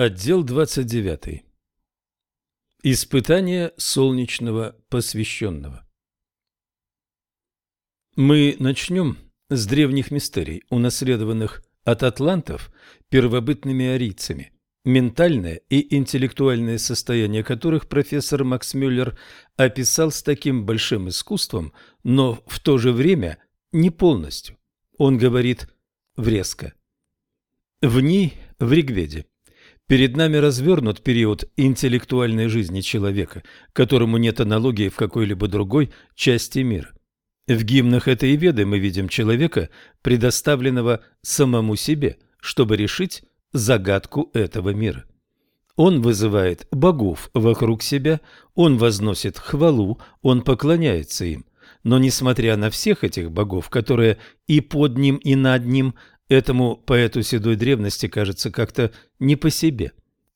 Отдел 29. Испытание солнечного посвященного. Мы начнем с древних мистерий, унаследованных от атлантов первобытными арийцами, ментальное и интеллектуальное состояние которых профессор Макс Мюллер описал с таким большим искусством, но в то же время не полностью. Он говорит врезко. В ней, в Ригведе, Перед нами развернут период интеллектуальной жизни человека, которому нет аналогии в какой-либо другой части мира. В гимнах этой веды мы видим человека, предоставленного самому себе, чтобы решить загадку этого мира. Он вызывает богов вокруг себя, он возносит хвалу, он поклоняется им. Но несмотря на всех этих богов, которые и под ним, и над ним, Этому поэту седой древности кажется как-то не по себе.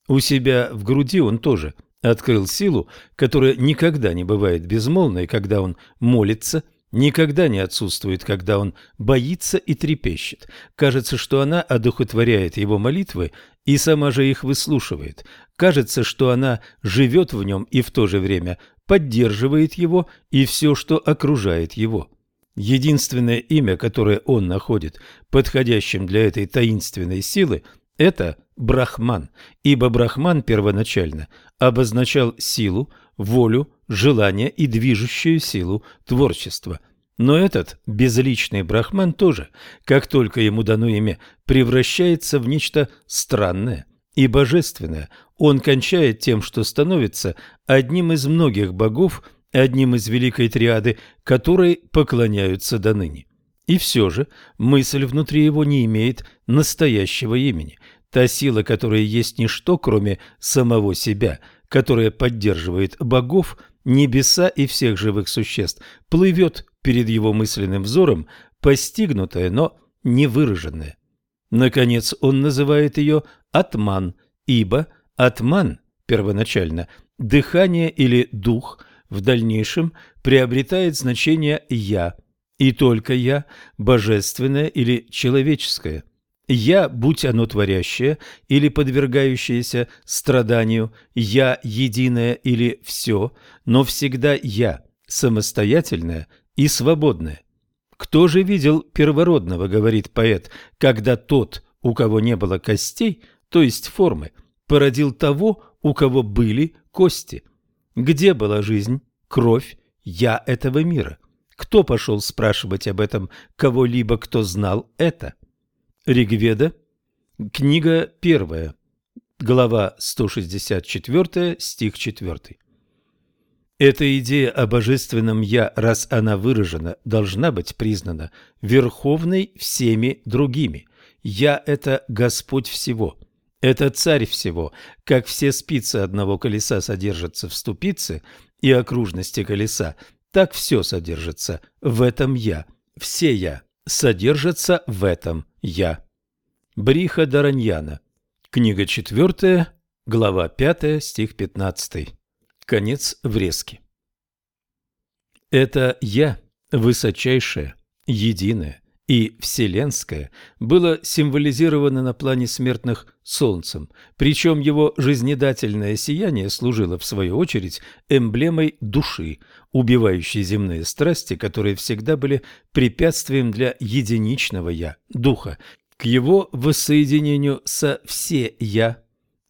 У себя в груди он тоже открыл силу, которая никогда не бывает безмолвной, когда он молится, никогда не отсутствует, когда он боится и трепещет. Кажется, что она одухотворяет его молитвы и сама же их выслушивает. Кажется, что она живет в нем и в то же время поддерживает его и все, что окружает его. Единственное имя, которое он находит подходящим для этой таинственной силы, это Брахман, ибо Брахман первоначально обозначал силу, волю, желание и движущую силу творчества. Но этот безличный Брахман тоже, как только ему дано имя, превращается в нечто странное и божественное. Он кончает тем, что становится одним из многих богов, одним из великой триады, которой поклоняются до ныне. И все же мысль внутри его не имеет настоящего имени. Та сила, которая есть ничто, кроме самого себя, которая поддерживает богов, небеса и всех живых существ, плывет перед его мысленным взором, постигнутая, но не выраженная. Наконец он называет ее Атман, ибо Атман первоначально – дыхание или дух – в дальнейшем приобретает значение «я», и только «я» – божественное или человеческое. «Я», будь оно творящее или подвергающееся страданию, «я» единое или все, но всегда «я» самостоятельное и свободное. «Кто же видел первородного, — говорит поэт, — когда тот, у кого не было костей, то есть формы, породил того, у кого были кости?» Где была жизнь, кровь, я этого мира? Кто пошел спрашивать об этом кого-либо, кто знал это? Ригведа, книга первая, глава 164, стих 4. Эта идея о божественном «я», раз она выражена, должна быть признана верховной всеми другими. «Я» – это Господь всего – это царь всего, как все спицы одного колеса содержатся в ступице и окружности колеса, так все содержится в этом «я». Все «я» содержатся в этом «я». Бриха Дараньяна. Книга 4, глава 5, стих 15. Конец врезки. Это «я» высочайшее, единое, и вселенское было символизировано на плане смертных солнцем, причем его жизнедательное сияние служило, в свою очередь, эмблемой души, убивающей земные страсти, которые всегда были препятствием для единичного «я», духа, к его воссоединению со «все-я»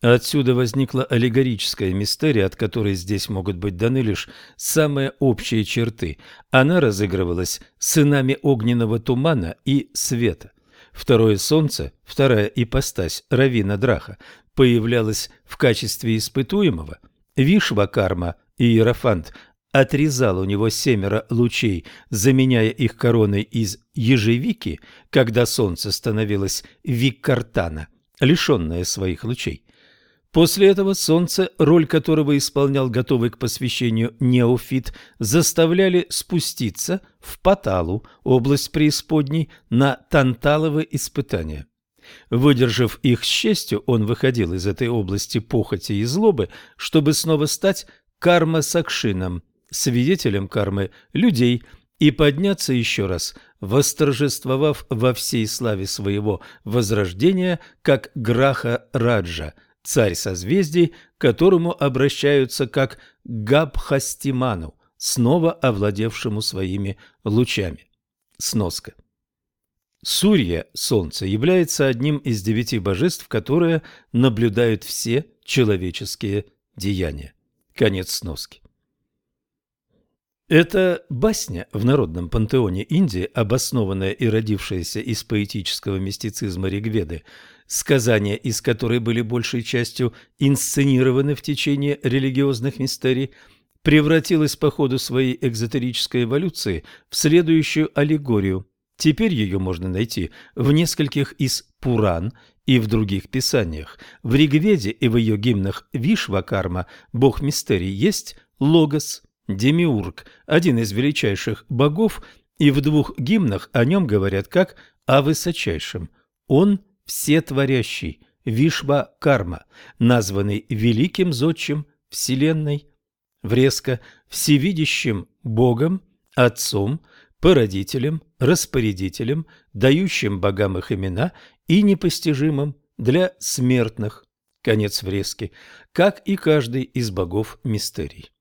Отсюда возникла аллегорическая мистерия, от которой здесь могут быть даны лишь самые общие черты. Она разыгрывалась сынами огненного тумана и света. Второе солнце, вторая ипостась Равина Драха, появлялась в качестве испытуемого. Вишвакарма и Иерофант отрезал у него семеро лучей, заменяя их короной из ежевики, когда солнце становилось виккартана, лишенное своих лучей. После этого солнце, роль которого исполнял готовый к посвящению неофит, заставляли спуститься в Паталу, область преисподней, на Танталовы испытания. Выдержав их с честью, он выходил из этой области похоти и злобы, чтобы снова стать карма-сакшином, свидетелем кармы людей, и подняться еще раз, восторжествовав во всей славе своего возрождения, как Граха Раджа – царь созвездий, к которому обращаются как Габхастиману, снова овладевшему своими лучами. Сноска. Сурья, Солнце, является одним из девяти божеств, которые наблюдают все человеческие деяния. Конец сноски. Эта басня в народном пантеоне Индии, обоснованная и родившаяся из поэтического мистицизма Ригведы, сказания из которой были большей частью инсценированы в течение религиозных мистерий, превратилась по ходу своей экзотерической эволюции в следующую аллегорию. Теперь ее можно найти в нескольких из Пуран и в других писаниях. В Ригведе и в ее гимнах Вишвакарма, бог мистерий, есть Логос, демиург, один из величайших богов, и в двух гимнах о нем говорят как о высочайшем. Он всетворящий, Вишва-карма, названный великим зодчим Вселенной, врезко всевидящим Богом, Отцом, Породителем, Распорядителем, дающим богам их имена и непостижимым для смертных. Конец врезки, как и каждый из богов мистерий.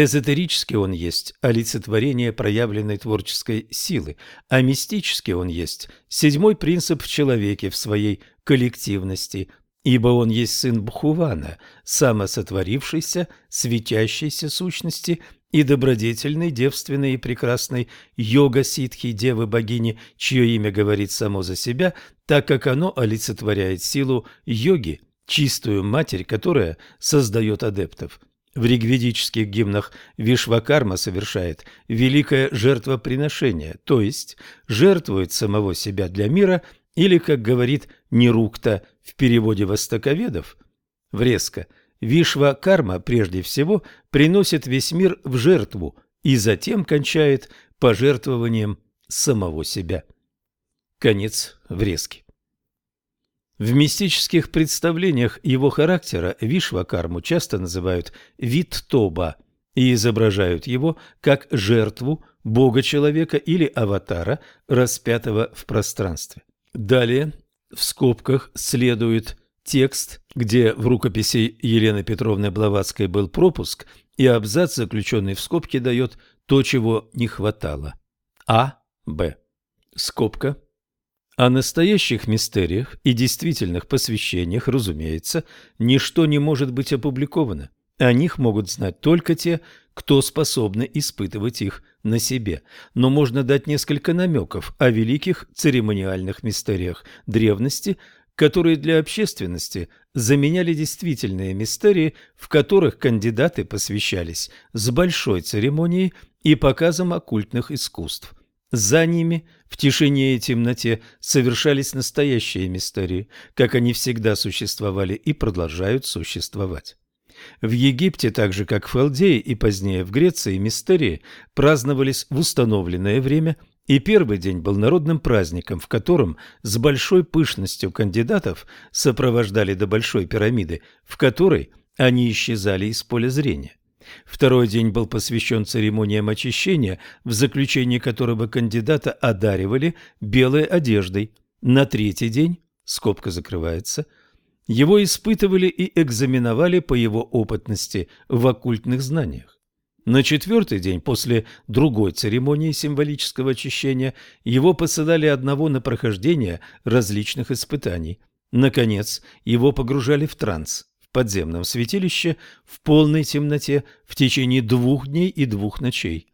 Эзотерически он есть олицетворение проявленной творческой силы, а мистически он есть седьмой принцип в человеке в своей коллективности, ибо он есть сын Бхувана, самосотворившейся, светящейся сущности и добродетельной, девственной и прекрасной йога-ситхи девы-богини, чье имя говорит само за себя, так как оно олицетворяет силу йоги, чистую матерь, которая создает адептов. В ригведических гимнах Вишвакарма совершает великое жертвоприношение, то есть жертвует самого себя для мира или, как говорит Нерукта в переводе востоковедов, врезко, Вишвакарма прежде всего приносит весь мир в жертву и затем кончает пожертвованием самого себя. Конец врезки. В мистических представлениях его характера Вишвакарму часто называют Виттоба и изображают его как жертву бога-человека или аватара, распятого в пространстве. Далее в скобках следует текст, где в рукописи Елены Петровны Блаватской был пропуск, и абзац, заключенный в скобке, дает то, чего не хватало. А. Б. Скобка о настоящих мистериях и действительных посвящениях, разумеется, ничто не может быть опубликовано. О них могут знать только те, кто способны испытывать их на себе. Но можно дать несколько намеков о великих церемониальных мистериях древности, которые для общественности заменяли действительные мистерии, в которых кандидаты посвящались с большой церемонией и показом оккультных искусств. За ними в тишине и темноте совершались настоящие мистерии, как они всегда существовали и продолжают существовать. В Египте, так же как в Халдее и позднее в Греции, мистерии праздновались в установленное время, и первый день был народным праздником, в котором с большой пышностью кандидатов сопровождали до Большой пирамиды, в которой они исчезали из поля зрения. Второй день был посвящен церемониям очищения, в заключении которого кандидата одаривали белой одеждой. На третий день, скобка закрывается, его испытывали и экзаменовали по его опытности в оккультных знаниях. На четвертый день после другой церемонии символического очищения его посылали одного на прохождение различных испытаний. Наконец, его погружали в транс подземном святилище в полной темноте в течение двух дней и двух ночей.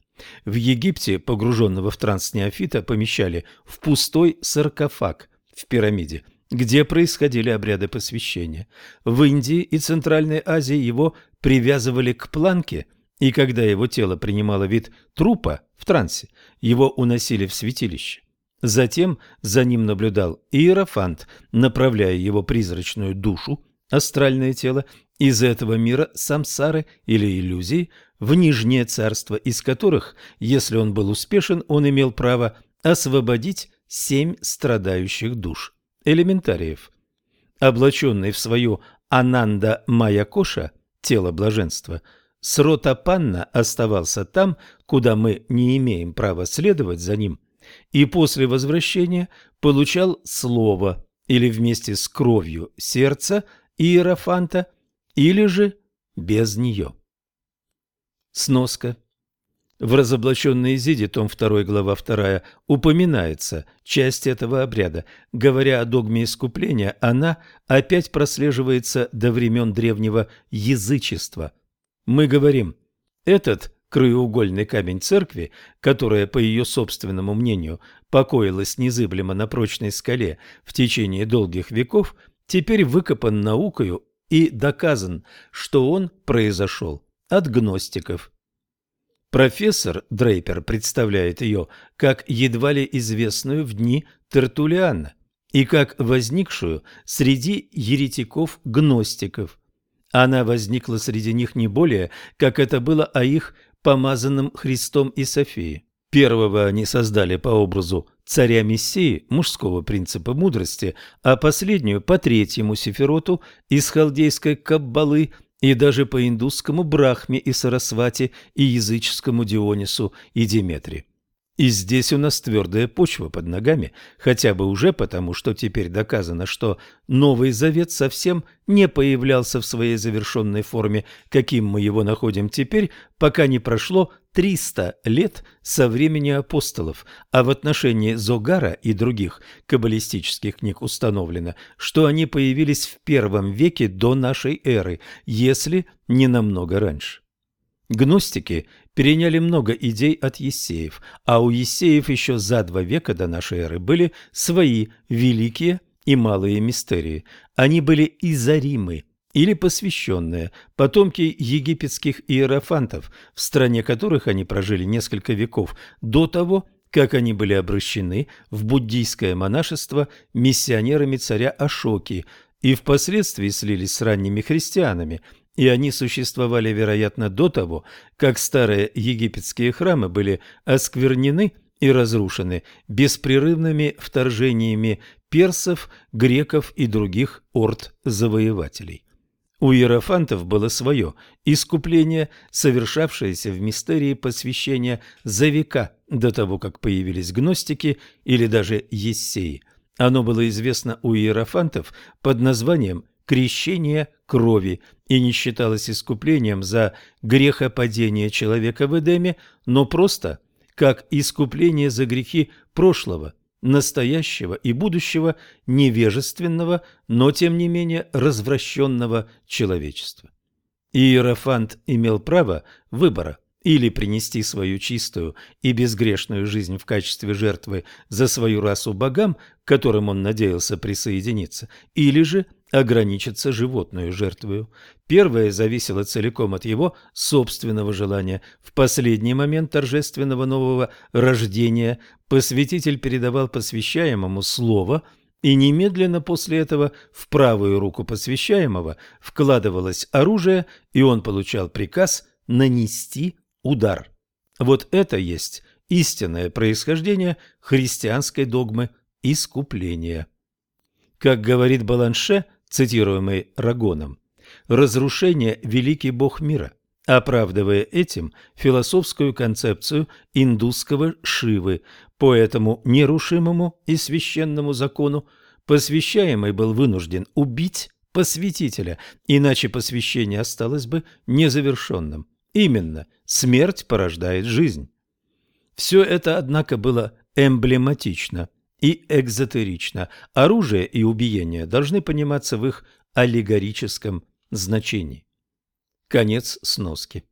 В Египте погруженного в транс неофита помещали в пустой саркофаг в пирамиде, где происходили обряды посвящения. В Индии и Центральной Азии его привязывали к планке, и когда его тело принимало вид трупа в трансе, его уносили в святилище. Затем за ним наблюдал иерофант, направляя его призрачную душу астральное тело из этого мира самсары или иллюзий в нижнее царство, из которых, если он был успешен, он имел право освободить семь страдающих душ, элементариев. Облаченный в свою Ананда Майякоша, тело блаженства, Сротапанна оставался там, куда мы не имеем права следовать за ним, и после возвращения получал слово или вместе с кровью сердца Иерофанта или же без нее. Сноска. В разоблаченной Изиде, том 2, глава 2, упоминается часть этого обряда. Говоря о догме искупления, она опять прослеживается до времен древнего язычества. Мы говорим, этот краеугольный камень церкви, которая, по ее собственному мнению, покоилась незыблемо на прочной скале в течение долгих веков, теперь выкопан наукою и доказан, что он произошел от гностиков. Профессор Дрейпер представляет ее как едва ли известную в дни Тертулиана и как возникшую среди еретиков-гностиков. Она возникла среди них не более, как это было о их помазанном Христом и Софии. Первого они создали по образу царя Мессии, мужского принципа мудрости, а последнюю по третьему сефироту из халдейской каббалы и даже по индусскому Брахме и Сарасвати и языческому Дионису и Диметре. И здесь у нас твердая почва под ногами, хотя бы уже потому, что теперь доказано, что Новый Завет совсем не появлялся в своей завершенной форме, каким мы его находим теперь, пока не прошло 300 лет со времени апостолов, а в отношении Зогара и других каббалистических книг установлено, что они появились в первом веке до нашей эры, если не намного раньше. Гностики переняли много идей от ессеев, а у ессеев еще за два века до нашей эры были свои великие и малые мистерии. Они были изаримы или посвященные, потомки египетских иерофантов, в стране которых они прожили несколько веков до того, как они были обращены в буддийское монашество миссионерами царя Ашоки и впоследствии слились с ранними христианами – и они существовали, вероятно, до того, как старые египетские храмы были осквернены и разрушены беспрерывными вторжениями персов, греков и других орд-завоевателей. У иерофантов было свое искупление, совершавшееся в мистерии посвящения за века до того, как появились гностики или даже ессеи. Оно было известно у иерофантов под названием крещение крови и не считалось искуплением за грехопадение человека в Эдеме, но просто как искупление за грехи прошлого, настоящего и будущего невежественного, но тем не менее развращенного человечества. Иерофант имел право выбора или принести свою чистую и безгрешную жизнь в качестве жертвы за свою расу богам, к которым он надеялся присоединиться, или же ограничиться животную жертвою. Первое зависело целиком от его собственного желания. В последний момент торжественного нового рождения посвятитель передавал посвящаемому слово – и немедленно после этого в правую руку посвящаемого вкладывалось оружие, и он получал приказ нанести удар. Вот это есть истинное происхождение христианской догмы искупления. Как говорит Баланше, цитируемый Рагоном, «разрушение – великий бог мира», оправдывая этим философскую концепцию индусского Шивы. По этому нерушимому и священному закону посвящаемый был вынужден убить посвятителя, иначе посвящение осталось бы незавершенным. Именно смерть порождает жизнь. Все это, однако, было эмблематично и экзотерично. Оружие и убиение должны пониматься в их аллегорическом значении. Конец сноски.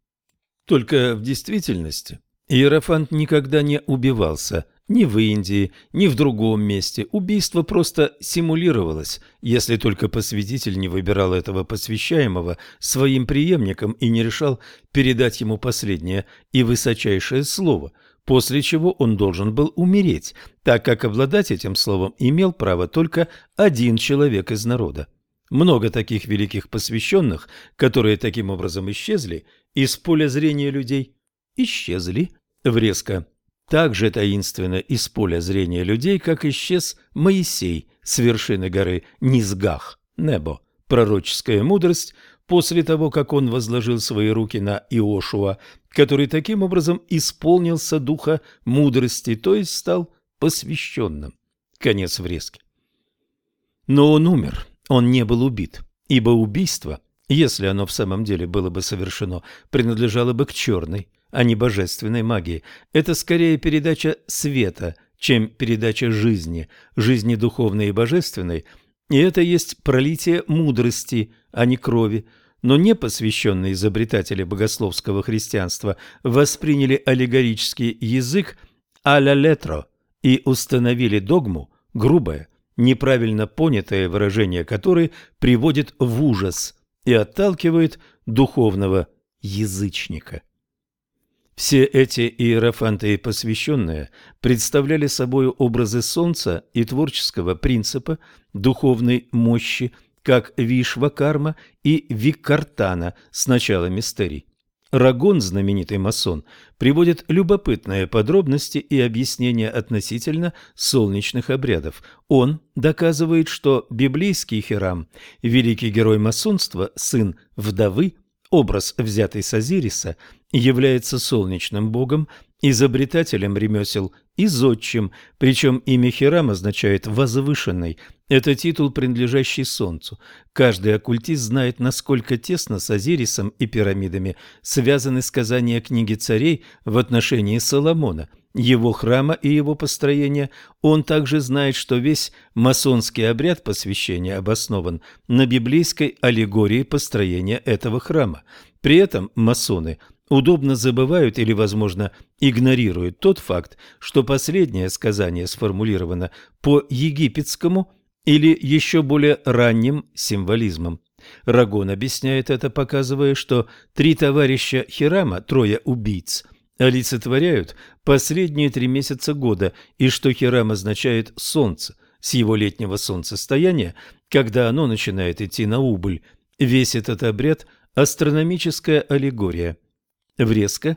Только в действительности Иерофант никогда не убивался ни в Индии, ни в другом месте. Убийство просто симулировалось, если только посвятитель не выбирал этого посвящаемого своим преемником и не решал передать ему последнее и высочайшее слово – после чего он должен был умереть, так как обладать этим словом имел право только один человек из народа. Много таких великих посвященных, которые таким образом исчезли из поля зрения людей, исчезли в резко так же таинственно из поля зрения людей, как исчез Моисей с вершины горы Низгах, Небо, пророческая мудрость – после того, как он возложил свои руки на Иошуа, который таким образом исполнился духа мудрости, то есть стал посвященным. Конец врезки. Но он умер, он не был убит. ибо убийство, если оно в самом деле было бы совершено, принадлежало бы к черной, а не божественной магии. Это скорее передача света, чем передача жизни, жизни духовной и божественной, и это есть пролитие мудрости, а не крови. Но не посвященные изобретатели богословского христианства восприняли аллегорический язык а-ля летро и установили догму, грубое, неправильно понятое выражение которой приводит в ужас и отталкивает духовного язычника. Все эти иерофанты и посвященные представляли собой образы солнца и творческого принципа, духовной мощи, как Вишвакарма и Викартана с начала мистерий. Рагон, знаменитый масон, приводит любопытные подробности и объяснения относительно солнечных обрядов. Он доказывает, что библейский Хирам, великий герой масонства, сын вдовы, образ, взятый с Азириса, является солнечным богом, изобретателем ремесел и зодчим, причем имя Хирам означает «возвышенный». Это титул, принадлежащий Солнцу. Каждый оккультист знает, насколько тесно с Азирисом и пирамидами связаны сказания книги царей в отношении Соломона, его храма и его построения. Он также знает, что весь масонский обряд посвящения обоснован на библейской аллегории построения этого храма. При этом масоны – удобно забывают или, возможно, игнорируют тот факт, что последнее сказание сформулировано по египетскому или еще более ранним символизмом. Рагон объясняет это, показывая, что три товарища Хирама, трое убийц, олицетворяют последние три месяца года, и что Хирам означает «солнце» с его летнего солнцестояния, когда оно начинает идти на убыль. Весь этот обряд – астрономическая аллегория – Врезка.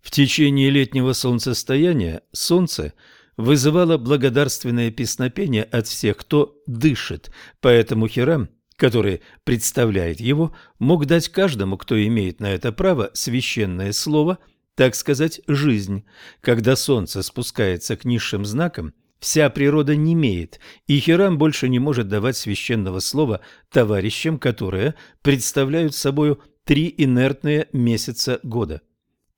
В течение летнего солнцестояния солнце вызывало благодарственное песнопение от всех, кто дышит, поэтому Хирам, который представляет его, мог дать каждому, кто имеет на это право, священное слово, так сказать, жизнь. Когда солнце спускается к низшим знакам, вся природа немеет, и Хирам больше не может давать священного слова товарищам, которые представляют собою три инертные месяца года.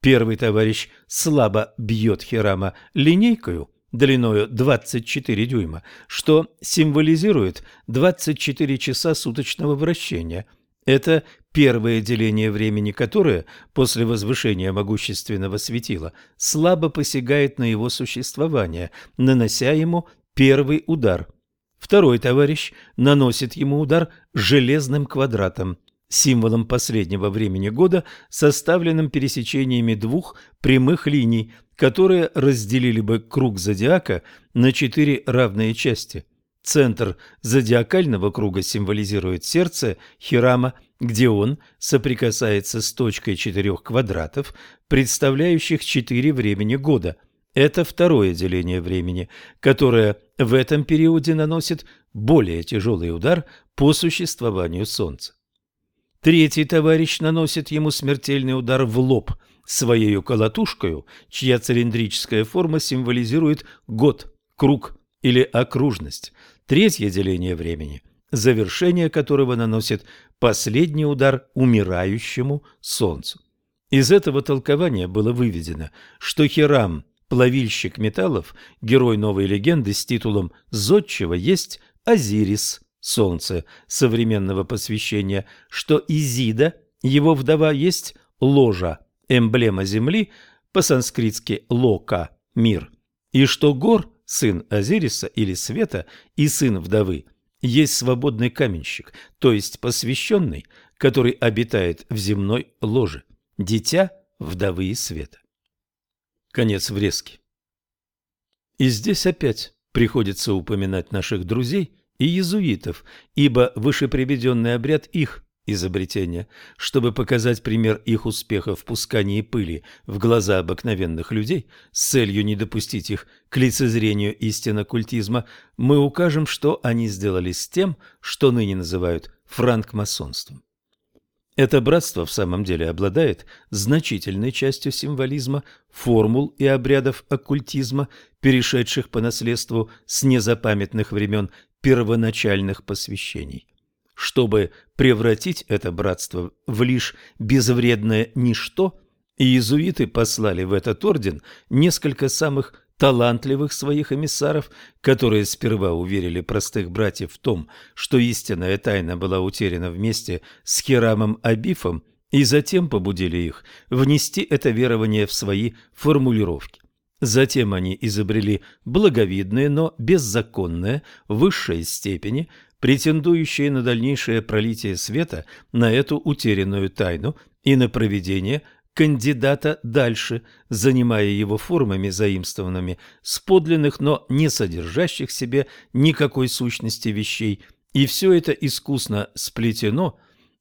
Первый товарищ слабо бьет Хирама линейкою длиною 24 дюйма, что символизирует 24 часа суточного вращения. Это первое деление времени, которое, после возвышения могущественного светила, слабо посягает на его существование, нанося ему первый удар. Второй товарищ наносит ему удар железным квадратом символом последнего времени года, составленным пересечениями двух прямых линий, которые разделили бы круг зодиака на четыре равные части. Центр зодиакального круга символизирует сердце Хирама, где он соприкасается с точкой четырех квадратов, представляющих четыре времени года. Это второе деление времени, которое в этом периоде наносит более тяжелый удар по существованию Солнца. Третий товарищ наносит ему смертельный удар в лоб своей колотушкой, чья цилиндрическая форма символизирует год, круг или окружность. Третье деление времени, завершение которого наносит последний удар умирающему солнцу. Из этого толкования было выведено, что Хирам, плавильщик металлов, герой новой легенды с титулом «Зодчего», есть Азирис, солнце современного посвящения, что Изида, его вдова, есть ложа, эмблема земли, по-санскритски лока, мир, и что Гор, сын Азириса или Света и сын вдовы, есть свободный каменщик, то есть посвященный, который обитает в земной ложе, дитя вдовы и света. Конец врезки. И здесь опять приходится упоминать наших друзей – и иезуитов, ибо вышеприведенный обряд их изобретения, чтобы показать пример их успеха в пускании пыли в глаза обыкновенных людей с целью не допустить их к лицезрению истин оккультизма, мы укажем, что они сделали с тем, что ныне называют франкмасонством. Это братство в самом деле обладает значительной частью символизма, формул и обрядов оккультизма, перешедших по наследству с незапамятных времен первоначальных посвящений. Чтобы превратить это братство в лишь безвредное ничто, иезуиты послали в этот орден несколько самых талантливых своих эмиссаров, которые сперва уверили простых братьев в том, что истинная тайна была утеряна вместе с Хирамом Абифом, и затем побудили их внести это верование в свои формулировки. Затем они изобрели благовидное, но беззаконное, в высшей степени, претендующее на дальнейшее пролитие света на эту утерянную тайну и на проведение кандидата дальше, занимая его формами заимствованными с подлинных, но не содержащих в себе никакой сущности вещей, и все это искусно сплетено,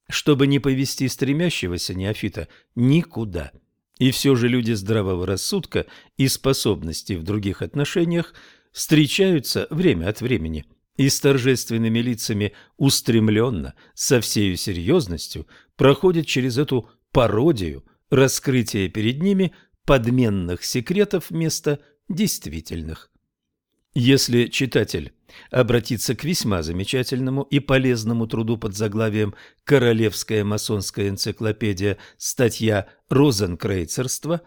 чтобы не повести стремящегося неофита никуда. И все же люди здравого рассудка и способности в других отношениях встречаются время от времени и с торжественными лицами устремленно, со всею серьезностью проходят через эту пародию – раскрытие перед ними подменных секретов вместо действительных. Если читатель обратиться к весьма замечательному и полезному труду под заглавием «Королевская масонская энциклопедия. Статья «Розенкрейцерство»,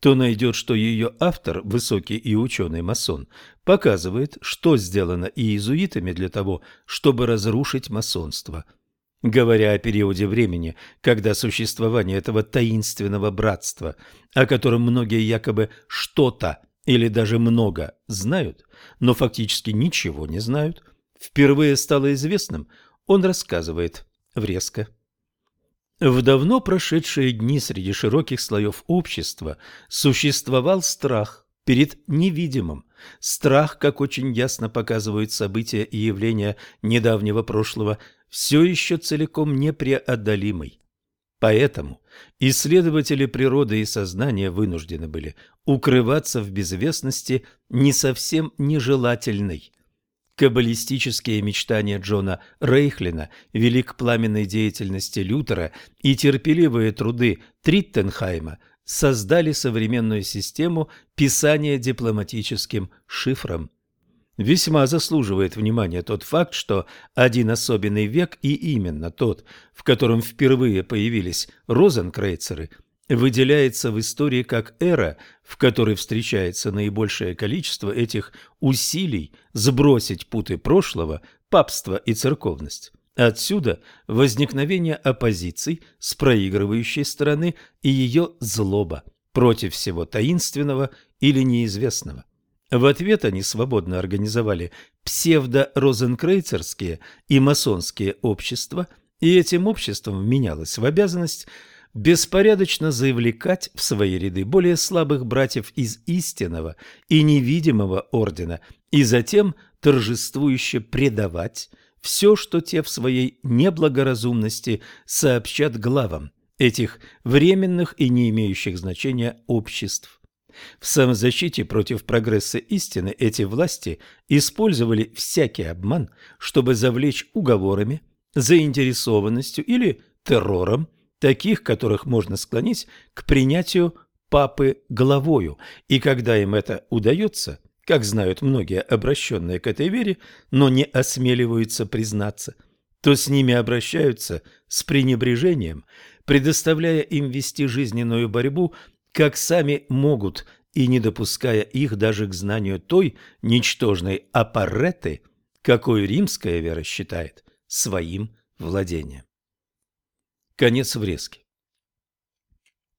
то найдет, что ее автор, высокий и ученый масон, показывает, что сделано иезуитами для того, чтобы разрушить масонство – Говоря о периоде времени, когда существование этого таинственного братства, о котором многие якобы что-то или даже много знают, но фактически ничего не знают, впервые стало известным, он рассказывает врезко. В давно прошедшие дни среди широких слоев общества существовал страх перед невидимым, страх, как очень ясно показывают события и явления недавнего прошлого – все еще целиком непреодолимый. Поэтому исследователи природы и сознания вынуждены были укрываться в безвестности не совсем нежелательной. Каббалистические мечтания Джона Рейхлина вели к пламенной деятельности Лютера и терпеливые труды Триттенхайма создали современную систему писания дипломатическим шифром. Весьма заслуживает внимания тот факт, что один особенный век, и именно тот, в котором впервые появились розенкрейцеры, выделяется в истории как эра, в которой встречается наибольшее количество этих усилий сбросить путы прошлого, папство и церковность. Отсюда возникновение оппозиций с проигрывающей стороны и ее злоба против всего таинственного или неизвестного. В ответ они свободно организовали псевдо-розенкрейцерские и масонские общества, и этим обществам вменялось в обязанность беспорядочно завлекать в свои ряды более слабых братьев из истинного и невидимого ордена и затем торжествующе предавать все, что те в своей неблагоразумности сообщат главам этих временных и не имеющих значения обществ. В самозащите против прогресса истины эти власти использовали всякий обман, чтобы завлечь уговорами, заинтересованностью или террором таких, которых можно склонить к принятию папы главою, и когда им это удается, как знают многие обращенные к этой вере, но не осмеливаются признаться, то с ними обращаются с пренебрежением, предоставляя им вести жизненную борьбу как сами могут, и не допуская их даже к знанию той ничтожной аппареты, какой римская вера считает своим владением. Конец врезки.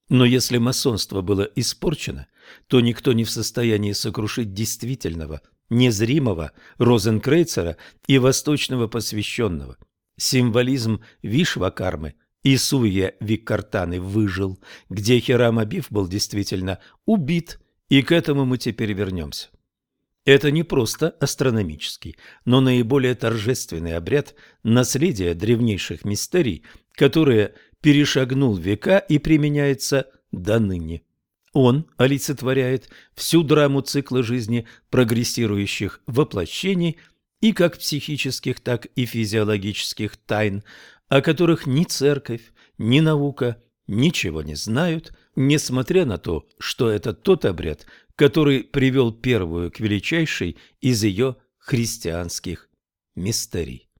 Но если масонство было испорчено, то никто не в состоянии сокрушить действительного, незримого Розенкрейцера и восточного посвященного. Символизм Вишвакармы и Суя Виккартаны выжил, где Хирам Абиф был действительно убит, и к этому мы теперь вернемся. Это не просто астрономический, но наиболее торжественный обряд наследия древнейших мистерий, которое перешагнул века и применяется до ныне. Он олицетворяет всю драму цикла жизни прогрессирующих воплощений и как психических, так и физиологических тайн, о которых ни церковь, ни наука ничего не знают, несмотря на то, что это тот обряд, который привел первую к величайшей из ее христианских мистерий.